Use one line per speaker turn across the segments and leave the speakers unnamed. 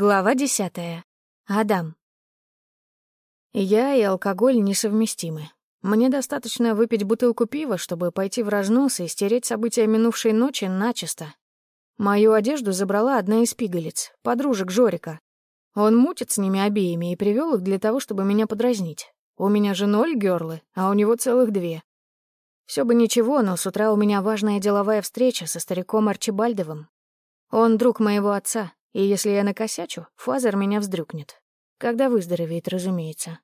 Глава десятая. Адам. Я и алкоголь несовместимы. Мне достаточно выпить бутылку пива, чтобы пойти в разнос и стереть события минувшей ночи начисто. Мою одежду забрала одна из пигалиц, подружек Жорика. Он мутит с ними обеими и привел их для того, чтобы меня подразнить. У меня же ноль гёрлы, а у него целых две. Все бы ничего, но с утра у меня важная деловая встреча со стариком Арчибальдовым. Он друг моего отца, и если я накосячу, Фазер меня вздрюкнет. Когда выздоровеет, разумеется.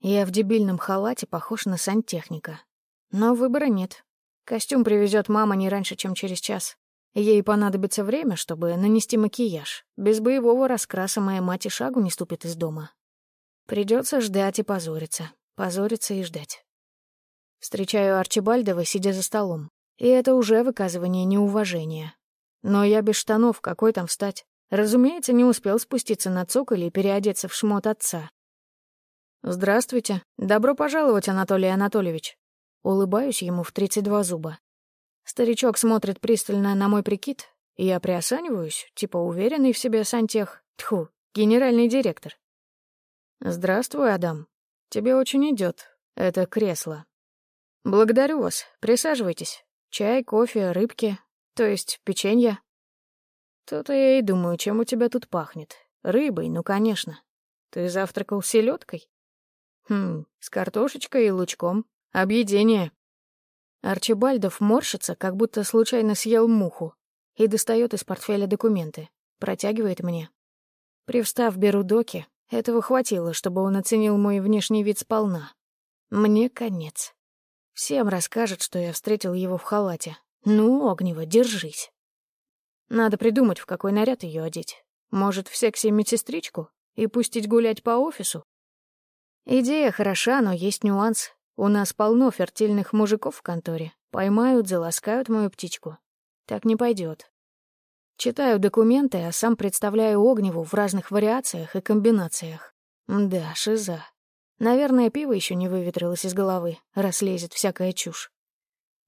Я в дебильном халате похож на сантехника. Но выбора нет. Костюм привезет мама не раньше, чем через час. Ей понадобится время, чтобы нанести макияж. Без боевого раскраса моя мать и шагу не ступит из дома. Придется ждать и позориться. Позориться и ждать. Встречаю Арчибальдова, сидя за столом. И это уже выказывание неуважения. Но я без штанов, какой там встать? Разумеется, не успел спуститься на цоколь и переодеться в шмот отца. «Здравствуйте. Добро пожаловать, Анатолий Анатольевич». Улыбаюсь ему в тридцать два зуба. Старичок смотрит пристально на мой прикид, и я приосаниваюсь, типа уверенный в себе сантех. Тьфу, генеральный директор. «Здравствуй, Адам. Тебе очень идет. Это кресло». «Благодарю вас. Присаживайтесь. Чай, кофе, рыбки, то есть печенье». То-то я и думаю, чем у тебя тут пахнет. Рыбой, ну, конечно. Ты завтракал селедкой? Хм, с картошечкой и лучком. Объедение. Арчибальдов морщится, как будто случайно съел муху, и достает из портфеля документы. Протягивает мне. Привстав, беру доки. Этого хватило, чтобы он оценил мой внешний вид сполна. Мне конец. Всем расскажет, что я встретил его в халате. Ну, Огнева, держись. Надо придумать, в какой наряд ее одеть. Может, в секси-медсестричку и пустить гулять по офису? Идея хороша, но есть нюанс. У нас полно фертильных мужиков в конторе. Поймают, заласкают мою птичку. Так не пойдет. Читаю документы, а сам представляю Огневу в разных вариациях и комбинациях. Да, шиза. Наверное, пиво еще не выветрилось из головы, раз лезет всякая чушь.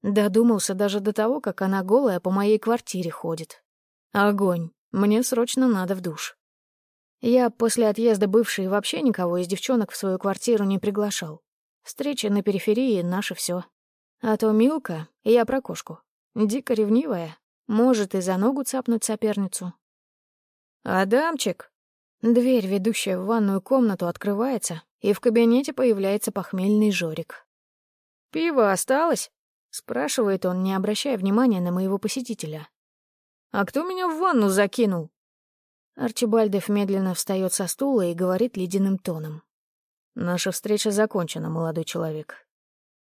Додумался даже до того, как она голая по моей квартире ходит. Огонь. Мне срочно надо в душ. Я после отъезда бывшей вообще никого из девчонок в свою квартиру не приглашал. Встречи на периферии — наше все. А то Милка, я про кошку, дико ревнивая, может и за ногу цапнуть соперницу. «Адамчик!» Дверь, ведущая в ванную комнату, открывается, и в кабинете появляется похмельный Жорик. «Пиво осталось?» — спрашивает он, не обращая внимания на моего посетителя. «А кто меня в ванну закинул?» Арчибальдов медленно встает со стула и говорит ледяным тоном. «Наша встреча закончена, молодой человек».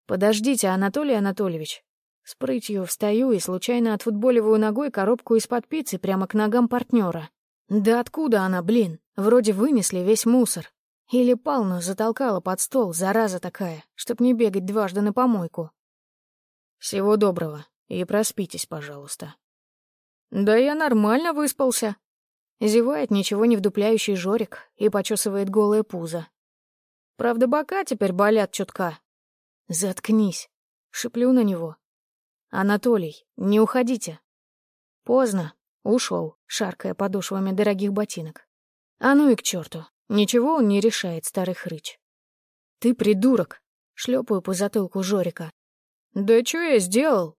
«Подождите, Анатолий Анатольевич». С прытью встаю и случайно отфутболиваю ногой коробку из-под пиццы прямо к ногам партнера. Да откуда она, блин? Вроде вынесли весь мусор. Или Пална затолкала под стол, зараза такая, чтоб не бегать дважды на помойку. Всего доброго и проспитесь, пожалуйста. «Да я нормально выспался». Зевает ничего не вдупляющий Жорик и почесывает голое пузо. «Правда, бока теперь болят чутка». «Заткнись», — шиплю на него. «Анатолий, не уходите». Поздно. Ушел, шаркая подошвами дорогих ботинок. А ну и к черту. Ничего он не решает, старый хрыч. «Ты придурок!» — шлепаю по затылку Жорика. «Да что я сделал?»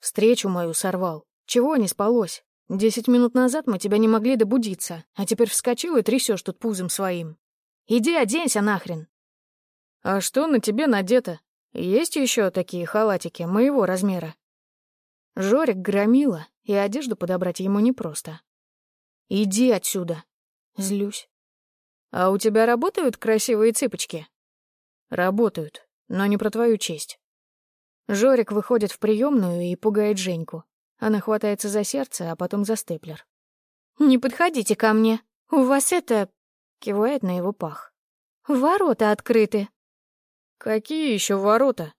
Встречу мою сорвал. Чего не спалось? Десять минут назад мы тебя не могли добудиться, а теперь вскочил и трясешь тут пузом своим. Иди оденься нахрен. А что на тебе надето? Есть еще такие халатики моего размера? Жорик громила, и одежду подобрать ему непросто. Иди отсюда. Злюсь. А у тебя работают красивые цыпочки? Работают, но не про твою честь. Жорик выходит в приемную и пугает Женьку. Она хватается за сердце, а потом за степлер. «Не подходите ко мне. У вас это...» — кивает на его пах. «Ворота открыты». «Какие еще ворота?»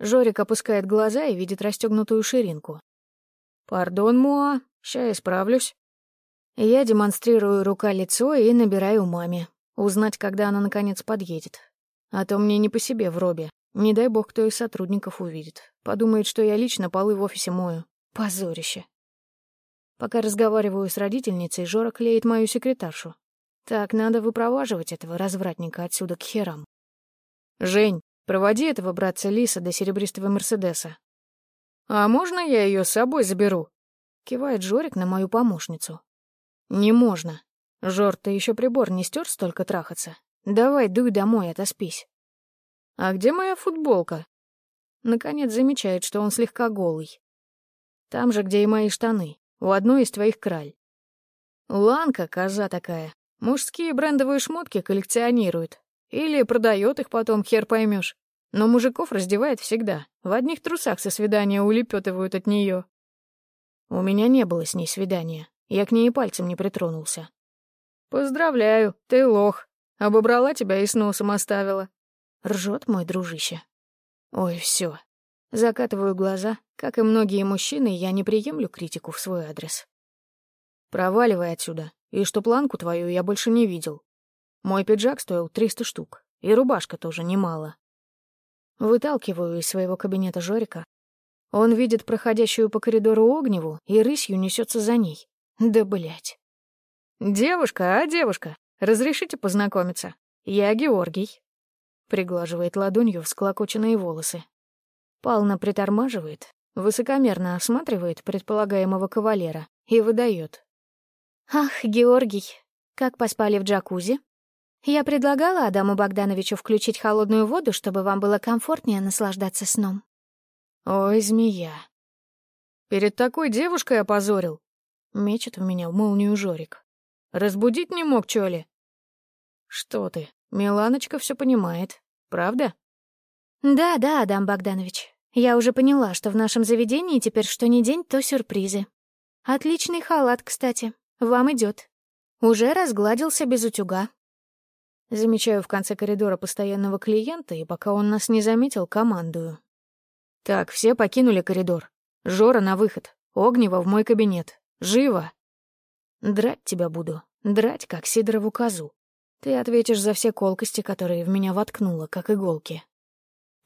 Жорик опускает глаза и видит расстегнутую ширинку. «Пардон, Муа, ща исправлюсь». Я демонстрирую рука-лицо и набираю маме. Узнать, когда она наконец подъедет. А то мне не по себе в робе. Не дай бог, кто из сотрудников увидит. Подумает, что я лично полы в офисе мою. Позорище. Пока разговариваю с родительницей, Жора клеит мою секретаршу. Так, надо выпроваживать этого развратника отсюда к херам. «Жень, проводи этого братца Лиса до серебристого Мерседеса». «А можно я ее с собой заберу?» — кивает Жорик на мою помощницу. «Не можно. Жор, ты еще прибор не стер столько трахаться? Давай дуй домой, отоспись». «А где моя футболка?» Наконец замечает, что он слегка голый. Там же, где и мои штаны, у одной из твоих краль. Ланка, коза такая, мужские брендовые шмотки коллекционирует. Или продает их потом, хер поймешь. Но мужиков раздевает всегда. В одних трусах со свидания улепетывают от нее. У меня не было с ней свидания. Я к ней и пальцем не притронулся. «Поздравляю, ты лох. Обобрала тебя и с носом оставила». Ржет мой дружище. Ой, все. Закатываю глаза. Как и многие мужчины, я не приемлю критику в свой адрес. Проваливай отсюда, и что планку твою я больше не видел. Мой пиджак стоил 300 штук, и рубашка тоже немало. Выталкиваю из своего кабинета Жорика. Он видит проходящую по коридору Огневу и рысью несется за ней. Да блять. «Девушка, а, девушка, разрешите познакомиться? Я Георгий», — приглаживает ладонью всклокоченные волосы. Пална притормаживает, высокомерно осматривает предполагаемого кавалера и выдает. «Ах, Георгий, как поспали в джакузи?» Я предлагала Адаму Богдановичу включить холодную воду, чтобы вам было комфортнее наслаждаться сном. Ой, змея. Перед такой девушкой опозорил. Мечет в меня в молнию Жорик. Разбудить не мог, чё ли? Что ты, Миланочка все понимает, правда? Да, да, Адам Богданович. Я уже поняла, что в нашем заведении теперь что ни день, то сюрпризы. Отличный халат, кстати. Вам идет. Уже разгладился без утюга. Замечаю в конце коридора постоянного клиента, и пока он нас не заметил, командую. «Так, все покинули коридор. Жора на выход. Огнева в мой кабинет. Живо!» «Драть тебя буду. Драть, как Сидорову козу. Ты ответишь за все колкости, которые в меня воткнуло, как иголки».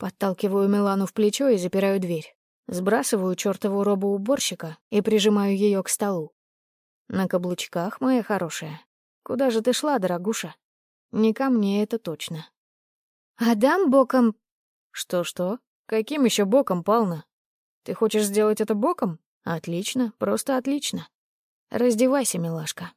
Подталкиваю Милану в плечо и запираю дверь. Сбрасываю чертову робу уборщика и прижимаю ее к столу. На каблучках, моя хорошая. Куда же ты шла, дорогуша? Не ко мне это точно. Адам боком... Что-что? Каким еще боком, Пална? Ты хочешь сделать это боком? Отлично, просто отлично. Раздевайся, милашка.